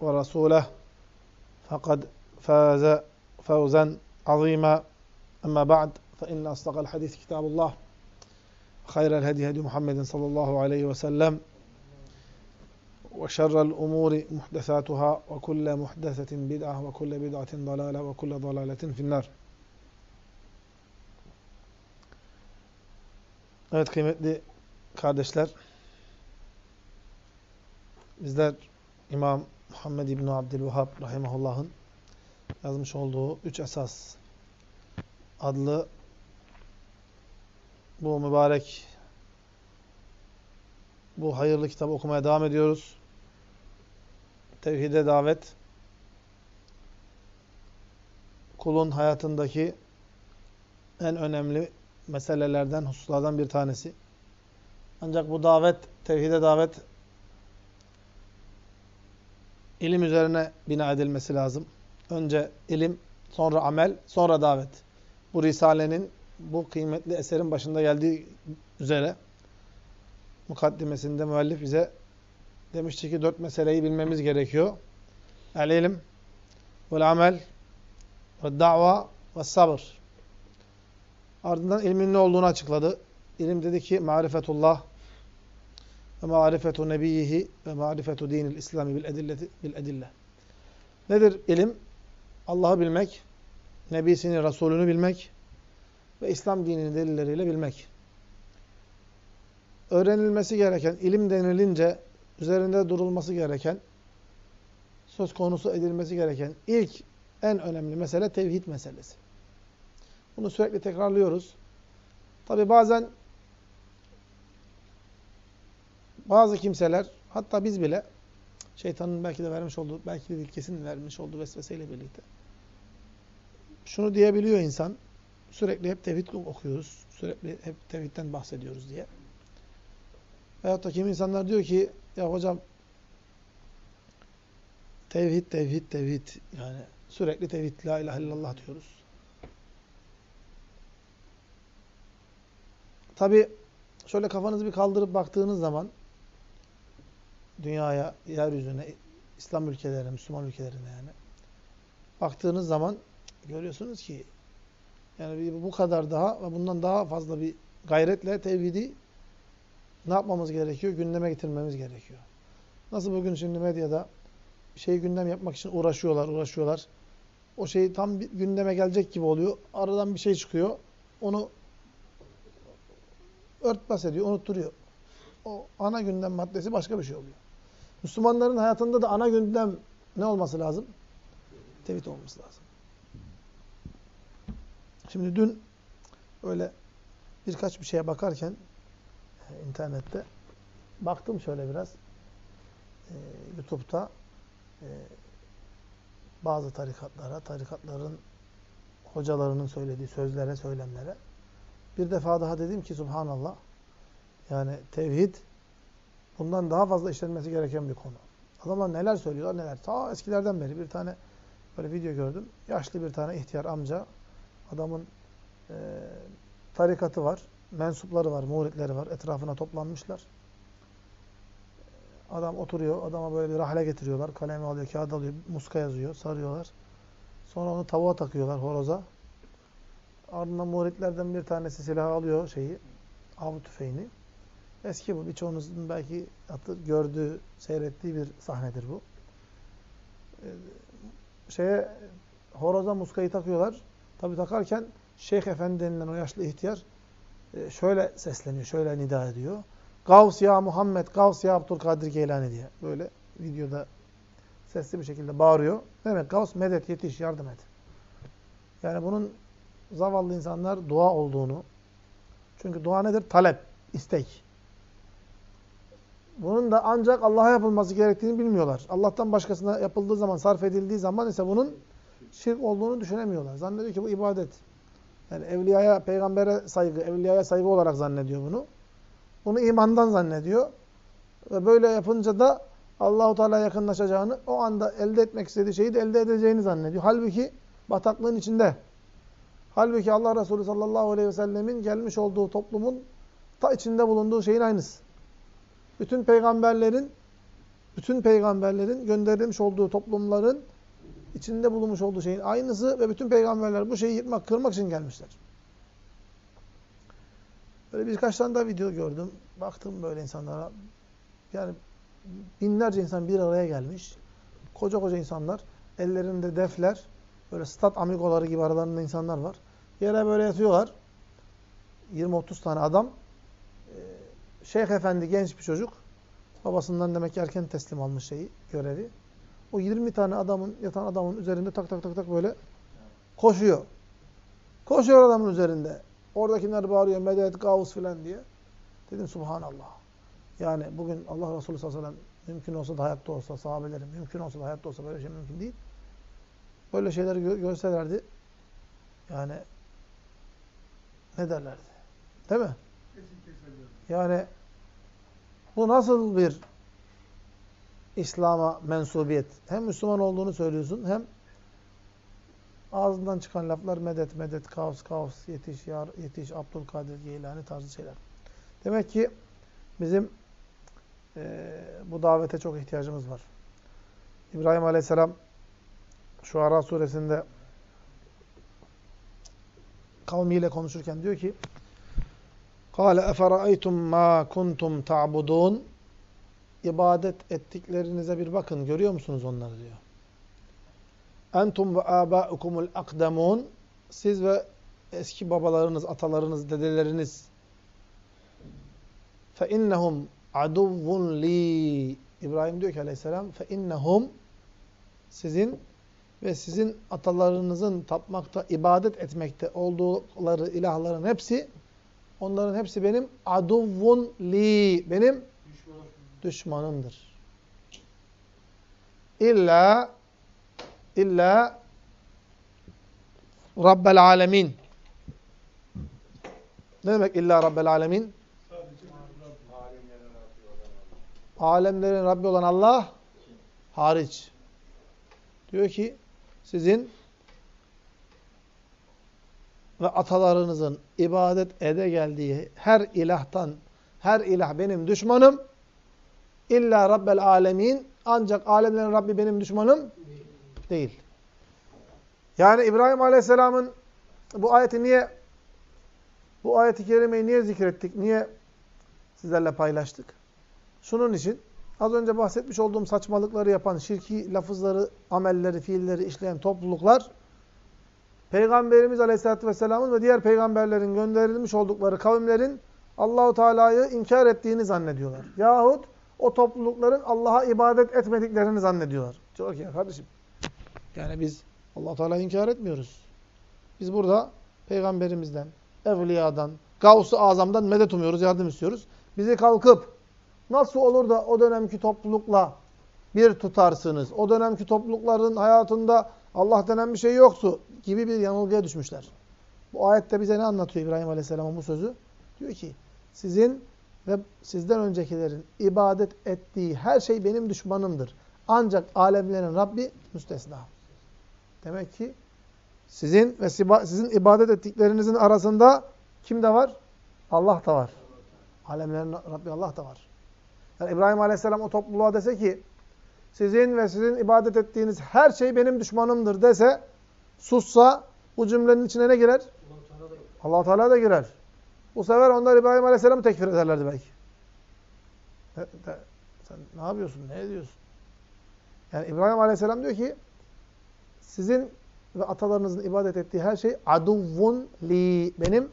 ورسوله فقد فاز فوزا عظيما. أما بعد فإن أصدق الحديث كتاب الله خير الهدي هدي محمد صلى الله عليه وسلم وشر الأمور محدثاتها وكل محدثة بدعة وكل بدعة ضلالة وكل ضلالة في النار. Evet kıymetli kardeşler, bizler İmam Muhammed İbni Abdülvahhab Rahimahullah'ın yazmış olduğu Üç Esas adlı bu mübarek, bu hayırlı kitabı okumaya devam ediyoruz. Tevhide davet, kulun hayatındaki en önemli meselelerden, hususlardan bir tanesi. Ancak bu davet, tevhide davet ilim üzerine bina edilmesi lazım. Önce ilim, sonra amel, sonra davet. Bu Risale'nin, bu kıymetli eserin başında geldiği üzere mukaddimesinde müellif bize demişti ki dört meseleyi bilmemiz gerekiyor. El ilim, vel amel, ve da'va ve sabır. Ardından ilmin ne olduğunu açıkladı. İlim dedi ki marifetullah ve marifetu nebiyyihi ve marifetu dinil İslami bil edilleti bil edille. Nedir ilim? Allah'ı bilmek, nebisini, Resulünü bilmek ve İslam dinini delilleriyle bilmek. Öğrenilmesi gereken, ilim denilince üzerinde durulması gereken, söz konusu edilmesi gereken ilk en önemli mesele tevhid meselesi. Bunu sürekli tekrarlıyoruz. Tabi bazen bazı kimseler, hatta biz bile şeytanın belki de vermiş olduğu, belki de ilkesinin vermiş olduğu vesveseyle birlikte şunu diyebiliyor insan, sürekli hep tevhid okuyoruz, sürekli hep tevhidden bahsediyoruz diye. Veyahut da kim insanlar diyor ki, ya hocam tevhid, tevhid, tevhid yani sürekli tevhid, la ilahe illallah diyoruz. Tabi şöyle kafanızı bir kaldırıp baktığınız zaman dünyaya, yeryüzüne, İslam ülkelerine, Müslüman ülkelerine yani baktığınız zaman görüyorsunuz ki yani bu kadar daha ve bundan daha fazla bir gayretle tevhidi ne yapmamız gerekiyor? Gündeme getirmemiz gerekiyor. Nasıl bugün şimdi medyada bir şeyi gündem yapmak için uğraşıyorlar, uğraşıyorlar. O şey tam bir gündeme gelecek gibi oluyor. Aradan bir şey çıkıyor. Onu örtbas ediyor, unutturuyor. O ana gündem maddesi başka bir şey oluyor. Müslümanların hayatında da ana gündem ne olması lazım? Tevhid olması lazım. Şimdi dün öyle birkaç bir şeye bakarken e, internette baktım şöyle biraz e, YouTube'da e, bazı tarikatlara, tarikatların hocalarının söylediği sözlere, söylemlere bir defa daha dedim ki subhanallah yani tevhid bundan daha fazla işlenmesi gereken bir konu. Adamlar neler söylüyorlar neler. Ta eskilerden beri bir tane böyle video gördüm. Yaşlı bir tane ihtiyar amca adamın e, tarikatı var. Mensupları var, muritleri var. Etrafına toplanmışlar. Adam oturuyor. Adama böyle bir rahle getiriyorlar. Kalemi alıyor, kağıt alıyor. Muska yazıyor. Sarıyorlar. Sonra onu tavuğa takıyorlar horoza. Ardından muritlerden bir tanesi silahı alıyor şeyi, av tüfeğini. Eski bu. Birçoğunuzun belki gördüğü, seyrettiği bir sahnedir bu. şeye horoza muskayı takıyorlar. Tabi takarken Şeyh Efendi denilen o yaşlı ihtiyar e, şöyle sesleniyor, şöyle nida ediyor. Gavs ya Muhammed, Gavs ya Abdülkadir Geylani diye. Böyle videoda sesli bir şekilde bağırıyor. Ne demek? Gavs medet, yetiş, yardım et. Yani bunun zavallı insanlar dua olduğunu, çünkü dua nedir? Talep, istek. Bunun da ancak Allah'a yapılması gerektiğini bilmiyorlar. Allah'tan başkasına yapıldığı zaman, sarf edildiği zaman ise bunun şirk olduğunu düşünemiyorlar. Zannediyor ki bu ibadet. Yani evliyaya, peygambere saygı, evliyaya saygı olarak zannediyor bunu. Bunu imandan zannediyor. Ve böyle yapınca da Allahu Teala yakınlaşacağını, o anda elde etmek istediği şeyi de elde edeceğini zannediyor. Halbuki bataklığın içinde. Halbuki Allah Resulü sallallahu aleyhi ve sellemin gelmiş olduğu toplumun ta içinde bulunduğu şeyin aynısı. Bütün peygamberlerin bütün peygamberlerin gönderilmiş olduğu toplumların içinde bulunmuş olduğu şeyin aynısı ve bütün peygamberler bu şeyi yıkmak, kırmak için gelmişler. Böyle birkaç tane daha video gördüm. Baktım böyle insanlara. Yani binlerce insan bir araya gelmiş. Koca koca insanlar. Ellerinde defler. Böyle stat amigoları gibi aralarında insanlar var. Yere böyle yatıyorlar. 20-30 tane adam. Şeyh Efendi genç bir çocuk. Babasından demek ki erken teslim almış şeyi, görevi. O 20 tane adamın, yatan adamın üzerinde tak tak tak tak böyle koşuyor. Koşuyor adamın üzerinde. Oradakiler bağırıyor medet, gavus filan diye. Dedim subhanallah. Yani bugün Allah Resulü sallallahu aleyhi ve sellem mümkün olsa da hayatta olsa, sahabelerin mümkün olsa da hayatta olsa böyle şey mümkün değil. Böyle şeyleri gö görselerdi yani ne derlerdi? Değil mi? Yani bu nasıl bir İslam'a mensubiyet? Hem Müslüman olduğunu söylüyorsun hem ağzından çıkan laflar medet, medet, kavs, kavs, yetiş, yar, yetiş, Abdülkadir, Geylani tarzı şeyler. Demek ki bizim e, bu davete çok ihtiyacımız var. İbrahim Aleyhisselam Şuara suresinde kavmiyle konuşurken diyor ki Kale eferaytum ma kuntum ta'budun? İbadet ettiklerinize bir bakın görüyor musunuz onları diyor. Entum ve abaukumul akdemun. Siz ve eski babalarınız, atalarınız, dedeleriniz. Fe innehum aduvvun li. İbrahim diyor ki aleyhisselam fe innehum sizin ve sizin atalarınızın tapmakta, ibadet etmekte oldukları ilahların hepsi onların hepsi benim aduvvun li benim düşmanımdır. İlla illa Rabbel alemin. Ne demek illa Rabbel alemin? Alemlerin Rabbi olan Allah hariç. Diyor ki sizin ve atalarınızın ibadet ede geldiği her ilahtan, her ilah benim düşmanım. İlla Rabbel alemin. Ancak alemlerin Rabbi benim düşmanım değil. Yani İbrahim Aleyhisselam'ın bu ayeti niye bu ayeti kerimeyi niye zikrettik? Niye sizlerle paylaştık? Şunun için az önce bahsetmiş olduğum saçmalıkları yapan, şirki lafızları, amelleri, fiilleri işleyen topluluklar Peygamberimiz Aleyhisselatü Vesselam'ın ve diğer peygamberlerin gönderilmiş oldukları kavimlerin Allahu Teala'yı inkar ettiğini zannediyorlar. Yahut o toplulukların Allah'a ibadet etmediklerini zannediyorlar. Çok ya kardeşim. Yani biz allah Teala'yı inkar etmiyoruz. Biz burada peygamberimizden, evliyadan, Gavs-ı Azam'dan medet umuyoruz, yardım istiyoruz. Bizi kalkıp nasıl olur da o dönemki toplulukla bir tutarsınız? O dönemki toplulukların hayatında Allah denen bir şey yoktu gibi bir yanılgıya düşmüşler. Bu ayette bize ne anlatıyor İbrahim Aleyhisselam'ın bu sözü? Diyor ki sizin ve sizden öncekilerin ibadet ettiği her şey benim düşmanımdır. Ancak alemlerin Rabbi müstesna. Demek ki sizin ve sizin ibadet ettiklerinizin arasında kim de var? Allah da var. Alemlerin Rabbi Allah da var. Yani İbrahim Aleyhisselam o topluluğa dese ki sizin ve sizin ibadet ettiğiniz her şey benim düşmanımdır dese sussa bu cümlenin içine ne girer? allah Teala da girer. Bu sefer onlar İbrahim Aleyhisselam'ı tekfir ederlerdi belki. De, de, sen ne yapıyorsun? Ne ediyorsun? Yani İbrahim Aleyhisselam diyor ki sizin ve atalarınızın ibadet ettiği her şey aduvvun li benim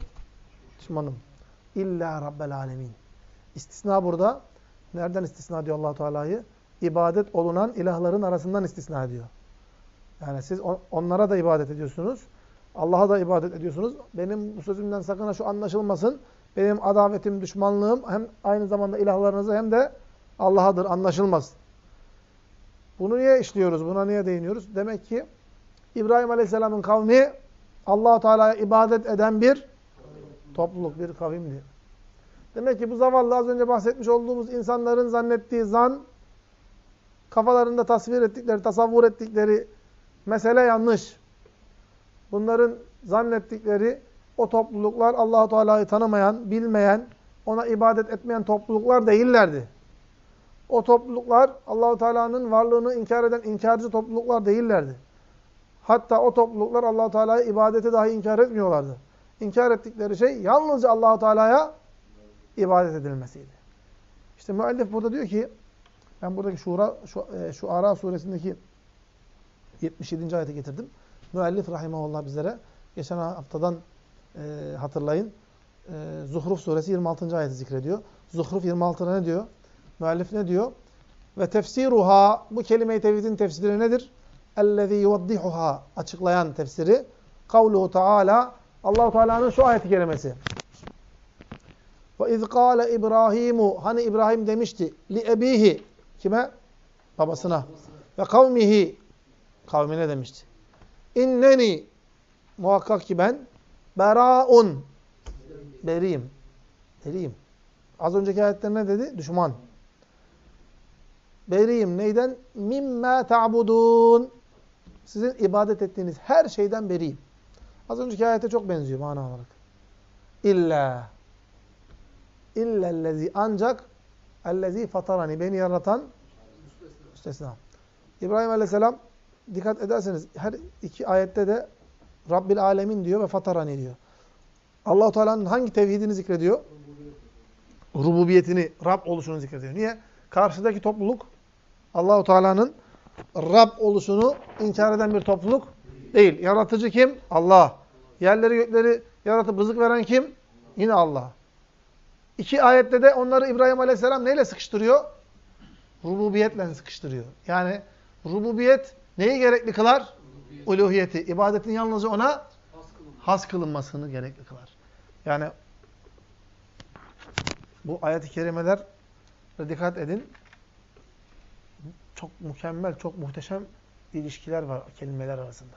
düşmanım. İlla rabbel alemin. İstisna burada. Nereden istisna diyor allah Teala'yı? İbadet olunan ilahların arasından istisna ediyor. Yani siz onlara da ibadet ediyorsunuz. Allah'a da ibadet ediyorsunuz. Benim bu sözümden sakın ha şu anlaşılmasın. Benim adavetim, düşmanlığım hem aynı zamanda ilahlarınıza hem de Allah'adır. Anlaşılmaz. Bunu niye işliyoruz? Buna niye değiniyoruz? Demek ki İbrahim Aleyhisselam'ın kavmi allah Teala'ya ibadet eden bir topluluk, bir kavimdi. Demek ki bu zavallı az önce bahsetmiş olduğumuz insanların zannettiği zan, kafalarında tasvir ettikleri, tasavvur ettikleri mesele yanlış. Bunların zannettikleri o topluluklar allah Teala'yı tanımayan, bilmeyen, ona ibadet etmeyen topluluklar değillerdi. O topluluklar Allahu Teala'nın varlığını inkar eden inkarcı topluluklar değillerdi. Hatta o topluluklar Allahu Teala'ya ibadeti dahi inkar etmiyorlardı. İnkar ettikleri şey yalnızca Allahu Teala'ya ibadet edilmesiydi. İşte müellif burada diyor ki ben buradaki Şura şu, e, şu Ara suresindeki 77. ayeti getirdim. Müellif rahimahullah bizlere geçen haftadan e, hatırlayın. E, Zuhruf suresi 26. ayeti zikrediyor. Zuhruf 26'da ne diyor? Müellif ne diyor? Ve tefsiruha bu kelime-i tevhidin tefsiri nedir? Ellezî yuvaddihuha açıklayan tefsiri. Kavluhu Teala Allahu Teala'nın şu ayeti kerimesi. Ve iz kâle İbrahimu hani İbrahim demişti li ebihi kime? Babasına. Ve kavmihi kavmine demişti. İnneni muhakkak ki ben beraun beriyim. Beriyim. Az önceki ayette ne dedi? Düşman. Beriyim. Neyden? Mimme ta'budun. Sizin ibadet ettiğiniz her şeyden beriyim. Az önceki ayete çok benziyor mana olarak. İlla. İllellezi ancak ellezi fatarani beni yaratan müstesna. İbrahim Aleyhisselam dikkat ederseniz her iki ayette de Rabbil Alemin diyor ve fatarani diyor. Allah Teala'nın hangi tevhidini zikrediyor? Rububiyetini, Rab oluşunu zikrediyor. Niye? Karşıdaki topluluk Allahu Teala'nın Rab oluşunu inkar eden bir topluluk değil. Yaratıcı kim? Allah. Yerleri gökleri yaratıp rızık veren kim? Yine Allah. İki ayette de onları İbrahim Aleyhisselam neyle sıkıştırıyor? Rububiyetle sıkıştırıyor. Yani rububiyet neyi gerekli kılar? Uluhiyeti. Uluhiyeti. İbadetin yalnızca ona has kılınmasını gerekli kılar. Yani bu ayet-i kerimeler dikkat edin. Çok mükemmel, çok muhteşem ilişkiler var kelimeler arasında.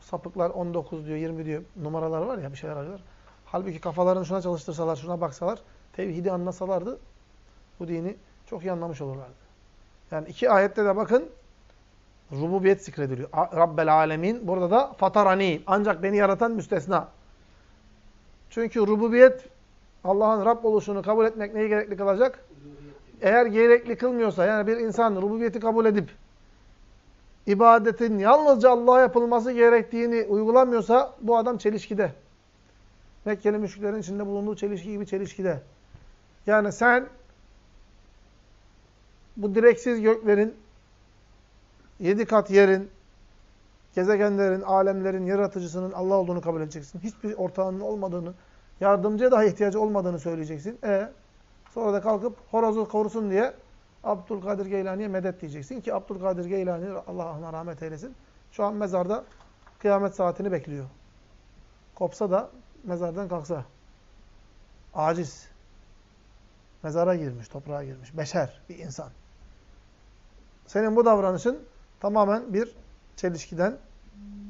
Sapıklar 19 diyor, 20 diyor numaralar var ya bir şeyler arıyorlar. Halbuki kafalarını şuna çalıştırsalar, şuna baksalar, tevhidi anlasalardı bu dini çok iyi anlamış olurlardı. Yani iki ayette de bakın rububiyet zikrediliyor. Rabbel alemin. Burada da fatarani. Ancak beni yaratan müstesna. Çünkü rububiyet Allah'ın Rab oluşunu kabul etmek neyi gerekli kılacak? Eğer gerekli kılmıyorsa yani bir insan rububiyeti kabul edip ibadetin yalnızca Allah'a yapılması gerektiğini uygulamıyorsa bu adam çelişkide. Mekkeli müşriklerin içinde bulunduğu çelişki gibi çelişkide. Yani sen bu direksiz göklerin, yedi kat yerin, gezegenlerin, alemlerin yaratıcısının Allah olduğunu kabul edeceksin. Hiçbir ortağının olmadığını, yardımcıya daha ihtiyacı olmadığını söyleyeceksin. E sonra da kalkıp horozu korusun diye Abdülkadir Geylani'ye medet diyeceksin ki Abdülkadir Geylani Allah ona rahmet eylesin. Şu an mezarda kıyamet saatini bekliyor. Kopsa da mezardan kalksa. Aciz. Mezara girmiş, toprağa girmiş. Beşer, bir insan. Senin bu davranışın tamamen bir çelişkiden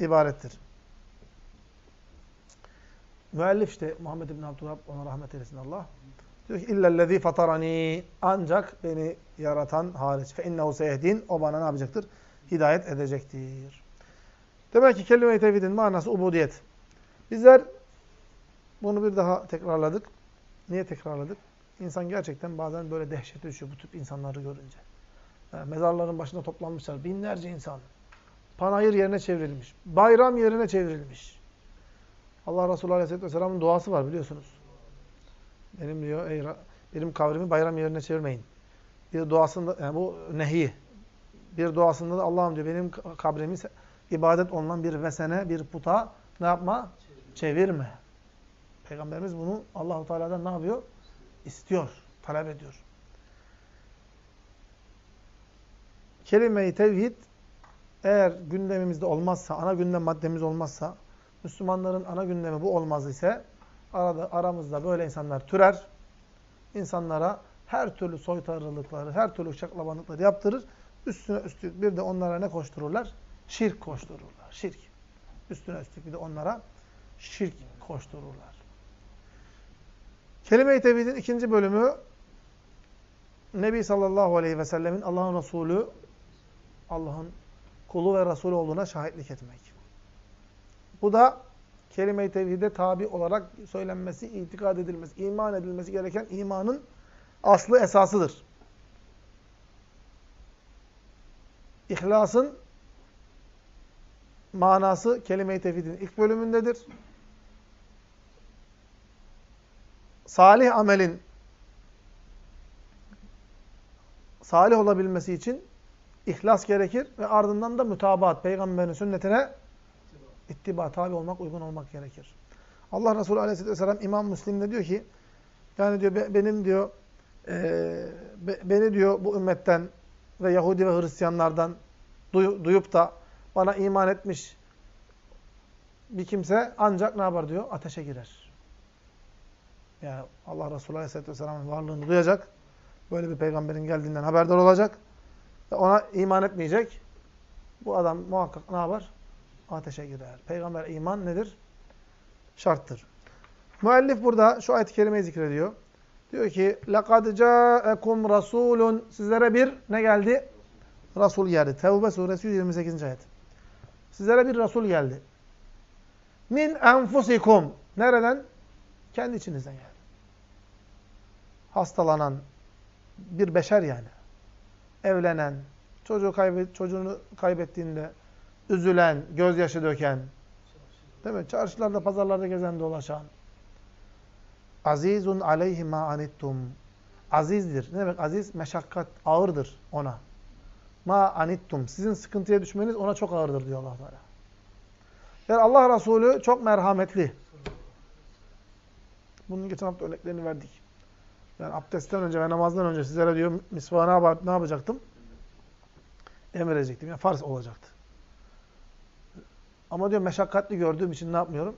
ibarettir. Müellif işte Muhammed bin Abdülhab ona rahmet eylesin Allah. Diyor ki illellezî fatarani ancak beni yaratan hariç fe innehu seyehdin o bana ne yapacaktır? Hidayet edecektir. Demek ki kelime-i tevhidin manası ubudiyet. Bizler bunu bir daha tekrarladık. Niye tekrarladık? İnsan gerçekten bazen böyle dehşete düşüyor bu tip insanları görünce. Yani mezarların başında toplanmışlar. Binlerce insan. Panayır yerine çevrilmiş. Bayram yerine çevrilmiş. Allah Resulü Aleyhisselatü Vesselam'ın duası var biliyorsunuz. Benim diyor ey benim kavrimi bayram yerine çevirmeyin. Bir duasında yani bu nehi. Bir duasında da Allah'ım diyor benim kabrimi ibadet olunan bir vesene, bir puta ne yapma? Çevirme. Peygamberimiz bunu Allahu Teala'dan ne yapıyor? İstiyor, talep ediyor. Kelime-i tevhid eğer gündemimizde olmazsa, ana gündem maddemiz olmazsa, Müslümanların ana gündemi bu olmaz ise arada, aramızda böyle insanlar türer. insanlara her türlü soytarılıkları, her türlü şaklabanlıkları yaptırır. Üstüne üstlük bir de onlara ne koştururlar? Şirk koştururlar. Şirk. Üstüne üstlük bir de onlara şirk koştururlar. Kelime-i Tevhid'in ikinci bölümü Nebi sallallahu aleyhi ve sellemin Allah'ın Resulü, Allah'ın kulu ve Resulü olduğuna şahitlik etmek. Bu da kelime-i tevhide tabi olarak söylenmesi, itikad edilmesi, iman edilmesi gereken imanın aslı esasıdır. İhlasın manası kelime-i tevhidin ilk bölümündedir. Salih amelin salih olabilmesi için ihlas gerekir ve ardından da mütabaat, peygamberin sünnetine ittiba, tabi olmak, uygun olmak gerekir. Allah Resulü Aleyhisselatü Vesselam İmam Müslim'de diyor ki, yani diyor benim diyor, e, beni diyor bu ümmetten ve Yahudi ve Hristiyanlardan duy, duyup da bana iman etmiş bir kimse ancak ne yapar diyor? Ateşe girer. Yani Allah Resulü Aleyhisselatü Vesselam'ın varlığını duyacak. Böyle bir peygamberin geldiğinden haberdar olacak. Ve ona iman etmeyecek. Bu adam muhakkak ne yapar? Ateşe girer. Peygamber iman nedir? Şarttır. Müellif burada şu ayet-i kerimeyi zikrediyor. Diyor ki لَقَدْ جَاءَكُمْ رَسُولٌ Sizlere bir ne geldi? Resul geldi. Tevbe suresi 128. ayet. Sizlere bir Resul geldi. Min enfusikum. Nereden? Kendi içinizden geldi. Hastalanan bir beşer yani. Evlenen, çocuğu kaybet, çocuğunu kaybettiğinde üzülen, gözyaşı döken, değil mi? Çarşılarda, pazarlarda gezen, dolaşan. Azizun aleyhi ma anittum. Azizdir. Ne demek aziz? Meşakkat, ağırdır ona. Ma anittum. Sizin sıkıntıya düşmeniz ona çok ağırdır diyor Allah Teala. Yani Allah Resulü çok merhametli. Bunun geçen hafta örneklerini verdik. Yani abdestten önce ve namazdan önce sizlere diyor misvağı ne yapacaktım? Emredecektim. Yani farz olacaktı. Ama diyor meşakkatli gördüğüm için ne yapmıyorum?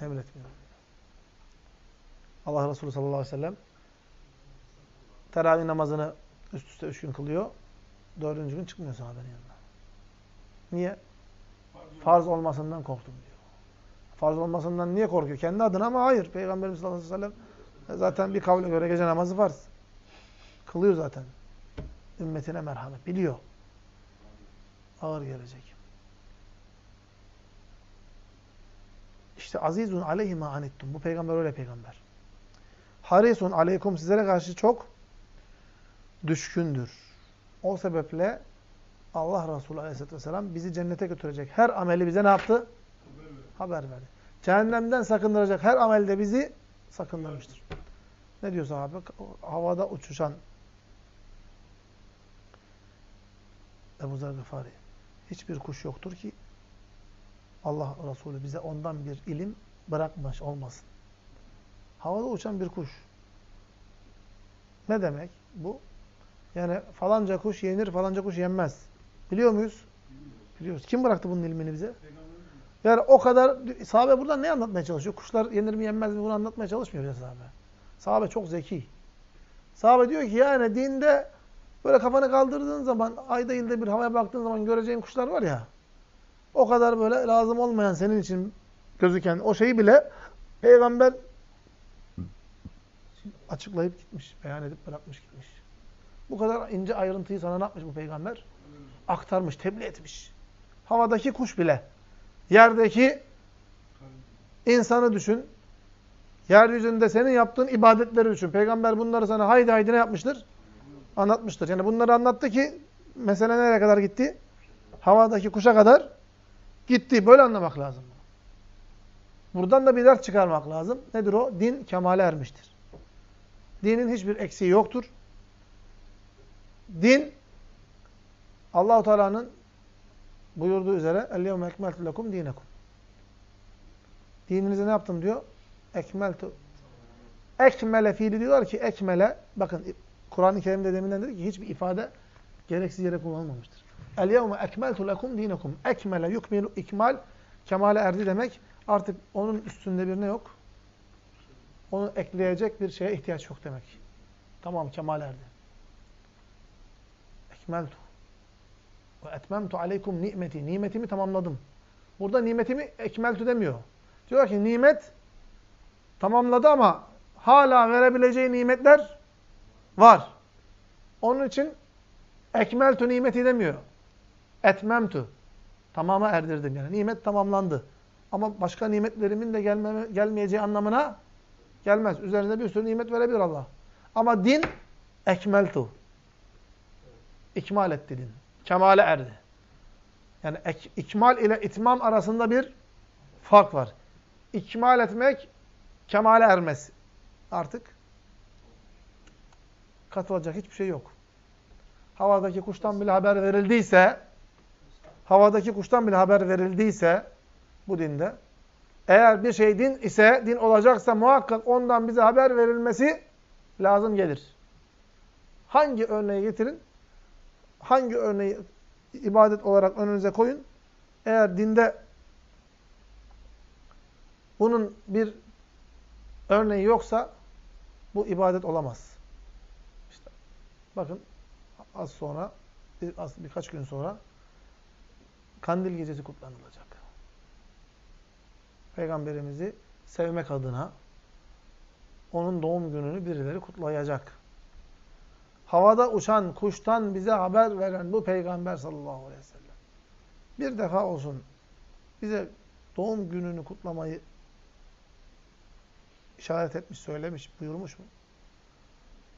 Emretmiyorum. Allah Resulü sallallahu aleyhi ve sellem teravih namazını üst üste üç gün kılıyor. Dördüncü gün çıkmıyor sahabenin yanına. Niye? Farz olmasından korktum diyor. Farz olmasından niye korkuyor? Kendi adına ama hayır. Peygamberimiz sallallahu aleyhi ve sellem zaten bir kavle göre gece namazı farz. Kılıyor zaten. Ümmetine merhamet. Biliyor. Ağır gelecek. İşte azizun aleyhi ma anittum. Bu peygamber öyle peygamber. Harisun aleykum sizlere karşı çok düşkündür. O sebeple Allah Resulü Aleyhisselatü Vesselam bizi cennete götürecek. Her ameli bize ne yaptı? Haber verdi. Cehennemden sakındıracak her amelde bizi sakındırmıştır. Ne diyor sahabe? Havada uçuşan Ebu Zer. Hiçbir kuş yoktur ki Allah Resulü bize ondan bir ilim bırakmış olmasın. Havada uçan bir kuş. Ne demek bu? Yani falanca kuş yenir, falanca kuş yenmez. Biliyor muyuz? Biliyoruz. Kim bıraktı bunun ilmini bize? Yani o kadar, sahabe buradan ne anlatmaya çalışıyor? Kuşlar yenir mi yenmez mi bunu anlatmaya çalışmıyor ya sahabe. Sahabe çok zeki. Sahabe diyor ki yani dinde böyle kafanı kaldırdığın zaman, ayda yılda bir havaya baktığın zaman göreceğin kuşlar var ya, o kadar böyle lazım olmayan senin için gözüken o şeyi bile peygamber açıklayıp gitmiş, beyan edip bırakmış gitmiş. Bu kadar ince ayrıntıyı sana ne yapmış bu peygamber? Aktarmış, tebliğ etmiş. Havadaki kuş bile, yerdeki insanı düşün, yeryüzünde senin yaptığın ibadetleri düşün. Peygamber bunları sana haydi haydi ne yapmıştır? Anlatmıştır. Yani bunları anlattı ki mesele nereye kadar gitti? Havadaki kuşa kadar Gitti. Böyle anlamak lazım. Buradan da bir ders çıkarmak lazım. Nedir o? Din kemale ermiştir. Dinin hiçbir eksiği yoktur. Din Allahu Teala'nın buyurduğu üzere "El-yevme ekmeltu lekum dinekum." Dininizi ne yaptım diyor? Ekmeltu. Ekmele fiili diyorlar ki ekmele bakın Kur'an-ı Kerim'de deminden dedi ki hiçbir ifade gereksiz yere kullanılmamıştır. El-yevme ekmeltu lekum dinekum. Ekmele yukmilu ikmal kemale erdi demek. Artık onun üstünde bir ne yok? Onu ekleyecek bir şeye ihtiyaç yok demek. Tamam kemal erdi. Ekmeltu. Ve etmemtu aleykum nimeti. Nimetimi tamamladım. Burada nimetimi ekmeltu demiyor. Diyor ki nimet tamamladı ama hala verebileceği nimetler var. Onun için ekmeltu nimeti demiyor. Etmemtu. Tamama erdirdim yani. Nimet tamamlandı. Ama başka nimetlerimin de gelmeme, gelmeyeceği anlamına gelmez. Üzerinde bir sürü nimet verebilir Allah. Ama din ekmeltu. İkmal etti din. Kemale erdi. Yani ikmal ile itmam arasında bir fark var. İkmal etmek kemale ermez. Artık katılacak hiçbir şey yok. Havadaki kuştan bile haber verildiyse havadaki kuştan bile haber verildiyse bu dinde eğer bir şey din ise, din olacaksa muhakkak ondan bize haber verilmesi lazım gelir. Hangi örneği getirin? Hangi örneği ibadet olarak önünüze koyun? Eğer dinde bunun bir örneği yoksa bu ibadet olamaz. İşte bakın az sonra bir, az, birkaç gün sonra Kandil gecesi kutlanılacak. Peygamberimizi sevmek adına onun doğum gününü birileri kutlayacak. Havada uçan kuştan bize haber veren bu peygamber sallallahu aleyhi ve sellem bir defa olsun bize doğum gününü kutlamayı işaret etmiş, söylemiş, buyurmuş mu?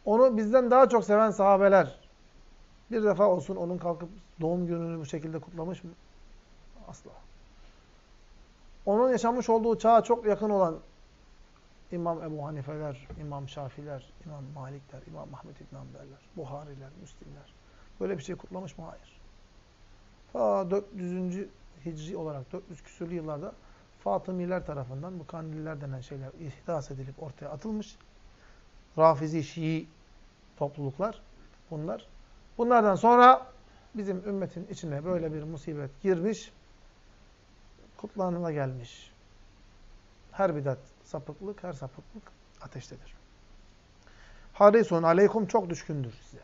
Onu bizden daha çok seven sahabeler bir defa olsun onun kalkıp doğum gününü bu şekilde kutlamış mı? Asla. Onun yaşamış olduğu çağa çok yakın olan İmam Ebu Hanifeler, İmam Şafiler, İmam Malikler, İmam Ahmet İbn Hanbeller, Buhariler, Müslimler. Böyle bir şey kutlamış mı? Hayır. Ta 400. Hicri olarak 400 küsürlü yıllarda Fatımiler tarafından bu kandiller denen şeyler ihdas edilip ortaya atılmış. Rafizi, Şii topluluklar bunlar. Bunlardan sonra bizim ümmetin içine böyle bir musibet girmiş kutlanıma gelmiş. Her bidat sapıklık, her sapıklık ateştedir. Harisun aleykum çok düşkündür size.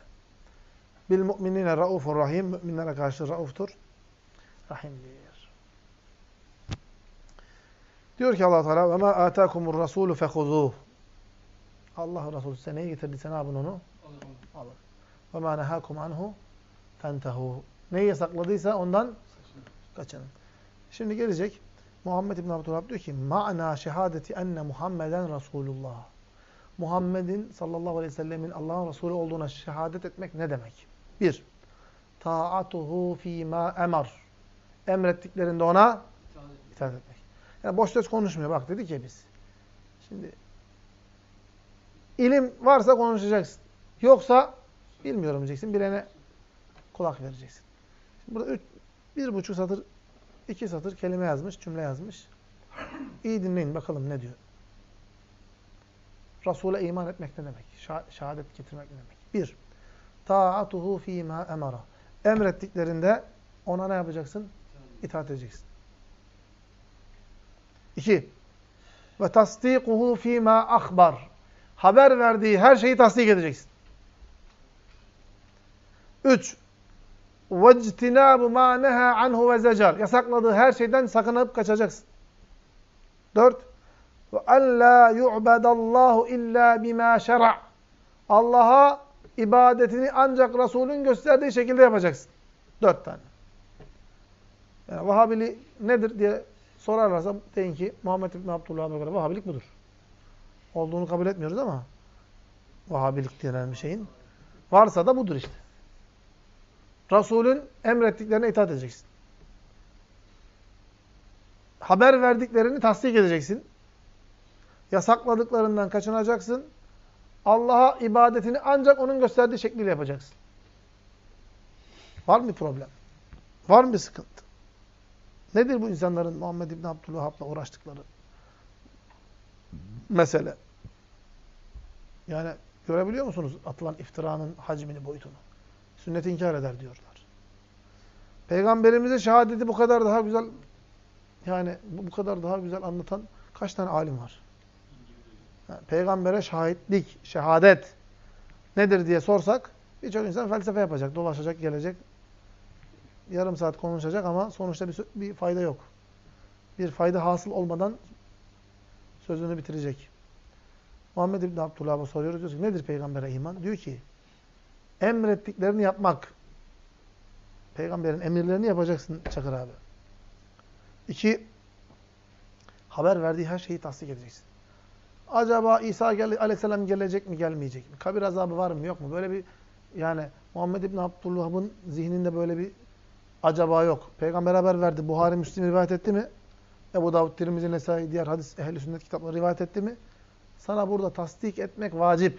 Bil mu'minine raufur rahim. Müminlere karşı rauftur. Rahimdir. Diyor ki Allah Teala ve ma atakumur rasulu fehuzuh. Allah Resulü size neyi getirdiyse ne yapın onu? Alın. Ve ma nehakum anhu fentehu. Neyi yasakladıysa ondan kaçının. Şimdi gelecek. Muhammed İbn Abdülhab diyor ki ma'na şehadeti enne Muhammeden Resulullah. Muhammed'in sallallahu aleyhi ve sellemin Allah'ın Resulü olduğuna şehadet etmek ne demek? Bir, taatuhu fîmâ emar. Emrettiklerinde ona itaat etmek. Yani boş söz konuşmuyor. Bak dedik ya biz. Şimdi ilim varsa konuşacaksın. Yoksa bilmiyorum diyeceksin. Bilene kulak vereceksin. Şimdi burada üç, bir buçuk satır İki satır kelime yazmış, cümle yazmış. İyi dinleyin bakalım ne diyor. Resul'e iman etmek ne demek? Şehadet getirmek ne demek? Bir, taatuhu fîmâ emara. Emrettiklerinde ona ne yapacaksın? İtaat edeceksin. İki, ve tasdikuhu fîmâ akbar. Haber verdiği her şeyi tasdik edeceksin. Üç, وَاجْتِنَابُ مَا نَهَا عَنْهُ وَزَجَرْ Yasakladığı her şeyden sakınıp kaçacaksın. Dört. وَاَنْ لَا يُعْبَدَ اللّٰهُ اِلَّا بِمَا شَرَعْ Allah'a ibadetini ancak Resul'ün gösterdiği şekilde yapacaksın. Dört tane. Yani Vahhabili nedir diye sorarlarsa deyin ki Muhammed İbn Abdullah'a göre Vahhabilik budur. Olduğunu kabul etmiyoruz ama Vahhabilik denen bir şeyin varsa da budur işte. Resulün emrettiklerine itaat edeceksin. Haber verdiklerini tasdik edeceksin. Yasakladıklarından kaçınacaksın. Allah'a ibadetini ancak onun gösterdiği şekliyle yapacaksın. Var mı problem? Var mı sıkıntı? Nedir bu insanların Muhammed İbni Abdülvahhab'la uğraştıkları mesele? Yani görebiliyor musunuz atılan iftiranın hacmini, boyutunu? Sünneti inkar eder diyorlar. Peygamberimize şehadeti bu kadar daha güzel yani bu kadar daha güzel anlatan kaç tane alim var? Peygambere şahitlik, şehadet nedir diye sorsak birçok insan felsefe yapacak, dolaşacak, gelecek. Yarım saat konuşacak ama sonuçta bir, bir fayda yok. Bir fayda hasıl olmadan sözünü bitirecek. Muhammed İbni Abdullah'a soruyoruz. Diyoruz ki nedir peygambere iman? Diyor ki emrettiklerini yapmak. Peygamberin emirlerini yapacaksın Çakır abi. İki, haber verdiği her şeyi tasdik edeceksin. Acaba İsa aleyhisselam gelecek mi, gelmeyecek mi? Kabir azabı var mı, yok mu? Böyle bir yani Muhammed İbni Abdullah'ın zihninde böyle bir acaba yok. Peygamber haber verdi. Buhari, Müslim rivayet etti mi? Ebu Davud, Tirmizi, Nesai, diğer hadis, ehli sünnet kitapları rivayet etti mi? Sana burada tasdik etmek vacip.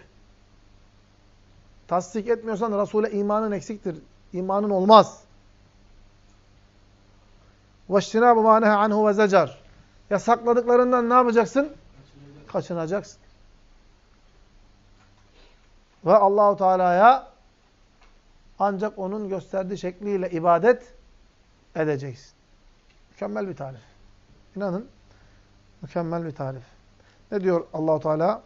Tasdik etmiyorsan Resul'e imanın eksiktir. İmanın olmaz. وَاجْتِنَابُ مَا نَهَ عَنْهُ وَزَجَرْ Yasakladıklarından ne yapacaksın? Kaçınacaksın. Ve Allahu Teala'ya ancak onun gösterdiği şekliyle ibadet edeceksin. Mükemmel bir tarif. İnanın mükemmel bir tarif. Ne diyor Allahu Teala?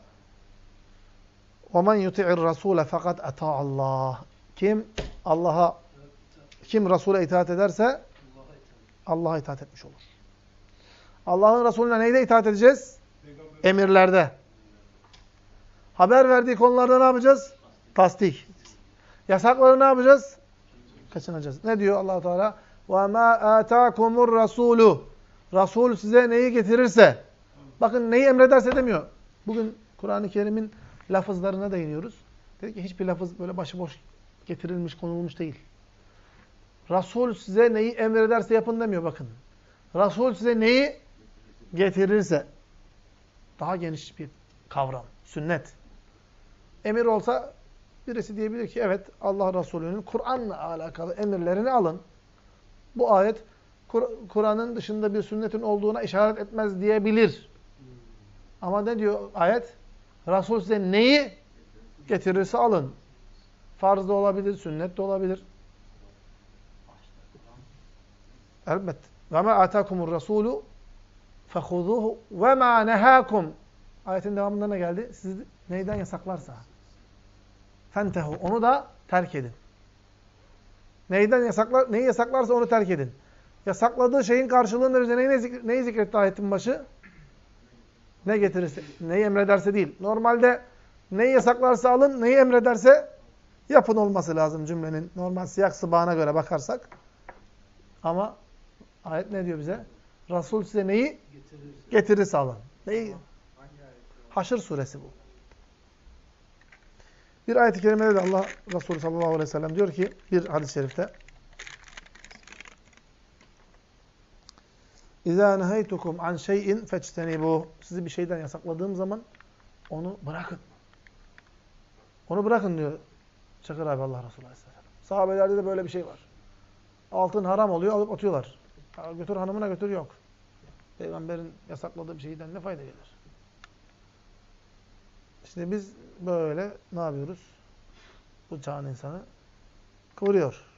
وَمَنْ يُطِعِ الرَّسُولَ فَقَدْ اَتَاءَ اللّٰهِ Kim Allah'a kim Resul'e itaat ederse Allah'a itaat etmiş olur. Allah'ın Resulüne neyde itaat edeceğiz? Emirlerde. Haber verdiği konularda ne yapacağız? Tasdik. Yasakları ne yapacağız? Kaçınacağız. Ne diyor allah Teala? وَمَا آتَاكُمُ الرَّسُولُ Resul size neyi getirirse. Bakın neyi emrederse demiyor. Bugün Kur'an-ı Kerim'in lafızlarına değiniyoruz. Dedi ki hiçbir lafız böyle başıboş getirilmiş, konulmuş değil. Resul size neyi emrederse yapın demiyor bakın. Resul size neyi getirirse. Daha geniş bir kavram. Sünnet. Emir olsa birisi diyebilir ki evet Allah Resulü'nün Kur'an'la alakalı emirlerini alın. Bu ayet Kur'an'ın dışında bir sünnetin olduğuna işaret etmez diyebilir. Ama ne diyor ayet? Resul size neyi getirirse alın. Farz da olabilir, sünnet de olabilir. Elbette. Ve ma atakumur rasulu fehuzuhu ve ma nehakum. Ayetin devamında ne geldi? Siz neyden yasaklarsa. Fentehu. Onu da terk edin. Neyden yasaklar, neyi yasaklarsa onu terk edin. Yasakladığı şeyin karşılığında bize neyi, neyi zikretti ayetin başı? Ne getirirse, neyi emrederse değil. Normalde neyi yasaklarsa alın, neyi emrederse yapın olması lazım cümlenin. Normal siyak sıbağına göre bakarsak. Ama ayet ne diyor bize? Resul size neyi? Getirirse, Getirirse alın. Neyi? Haşr suresi bu. Bir ayet-i kerimede de Allah Resulü sallallahu aleyhi ve sellem diyor ki bir hadis-i şerifte İzâ neheytukum an şeyin feçtenibû. Sizi bir şeyden yasakladığım zaman onu bırakın. Onu bırakın diyor Çakır abi Allah Resulü Aleyhisselam. Sahabelerde de böyle bir şey var. Altın haram oluyor alıp atıyorlar. Götür hanımına götür yok. Peygamberin yasakladığı bir şeyden ne fayda gelir? İşte biz böyle ne yapıyoruz? Bu çağın insanı kıvırıyor.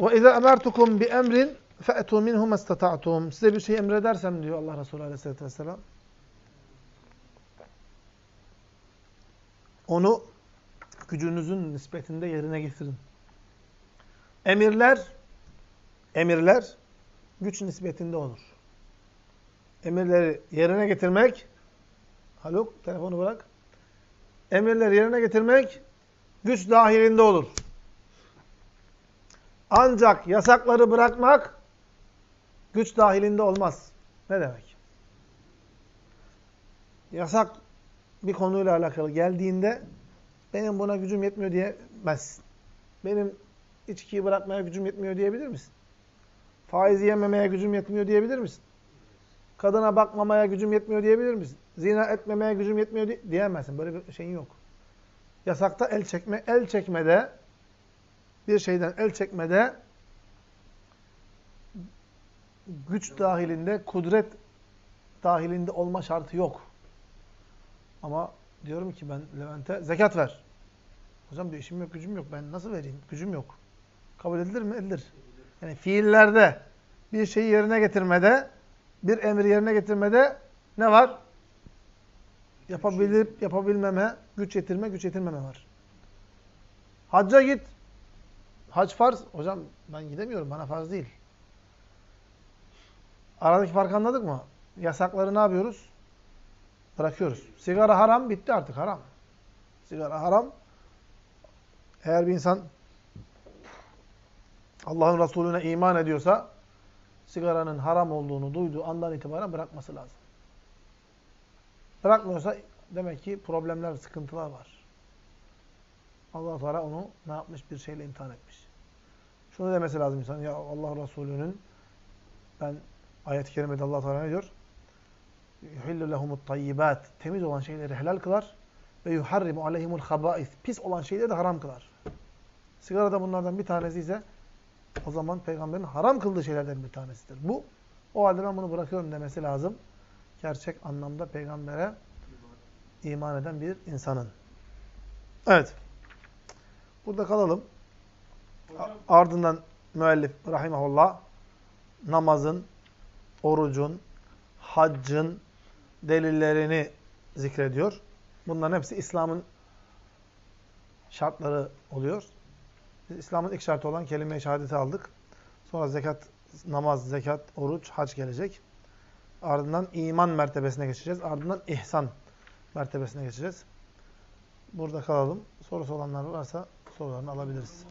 وَاِذَا اَمَرْتُكُمْ بِاَمْرٍ فَأْتُوا مِنْهُ مَسْتَطَعْتُمْ Size bir şey emredersem diyor Allah Resulü Aleyhisselatü Vesselam. Onu gücünüzün nispetinde yerine getirin. Emirler, emirler güç nispetinde olur. Emirleri yerine getirmek, Haluk telefonu bırak. Emirleri yerine getirmek güç dahilinde olur. Ancak yasakları bırakmak güç dahilinde olmaz. Ne demek? Yasak bir konuyla alakalı geldiğinde benim buna gücüm yetmiyor diyemezsin. Benim içkiyi bırakmaya gücüm yetmiyor diyebilir misin? Faiz yememeye gücüm yetmiyor diyebilir misin? Kadına bakmamaya gücüm yetmiyor diyebilir misin? Zina etmemeye gücüm yetmiyor di diyemezsin. Böyle bir şeyin yok. Yasakta el çekme, el çekmede bir şeyden el çekmede güç dahilinde, kudret dahilinde olma şartı yok. Ama diyorum ki ben Levent'e zekat ver. Hocam diyor işim yok, gücüm yok. Ben nasıl vereyim? Gücüm yok. Kabul edilir mi? Edilir. Yani fiillerde bir şeyi yerine getirmede, bir emri yerine getirmede ne var? Yapabilip yapabilmeme, güç yetirme, güç yetirmeme var. Hacca git. Hac farz. Hocam ben gidemiyorum. Bana farz değil. Aradaki farkı anladık mı? Yasakları ne yapıyoruz? Bırakıyoruz. Sigara haram. Bitti artık haram. Sigara haram. Eğer bir insan Allah'ın Resulüne iman ediyorsa sigaranın haram olduğunu duyduğu andan itibaren bırakması lazım. Bırakmıyorsa demek ki problemler, sıkıntılar var. Allah Teala onu ne yapmış? Bir şeyle imtihan etmiş. Şunu demesi lazım insan. Ya Allah Resulü'nün ben ayet-i kerimede Allah Teala ne diyor? Yuhillu lehumut tayyibat. Temiz olan şeyleri helal kılar ve yuharrimu aleyhimul habais. Pis olan şeyleri de haram kılar. Sigara da bunlardan bir tanesi ise o zaman peygamberin haram kıldığı şeylerden bir tanesidir. Bu o halde ben bunu bırakıyorum demesi lazım. Gerçek anlamda peygambere iman eden bir insanın. Evet. Burada kalalım. Hocam, Ardından müellif rahimahullah namazın, orucun, haccın delillerini zikrediyor. Bunların hepsi İslam'ın şartları oluyor. İslam'ın ilk şartı olan kelime-i şehadeti aldık. Sonra zekat, namaz, zekat, oruç, hac gelecek. Ardından iman mertebesine geçeceğiz. Ardından ihsan mertebesine geçeceğiz. Burada kalalım. Sorusu olanlar varsa sorularını alabiliriz.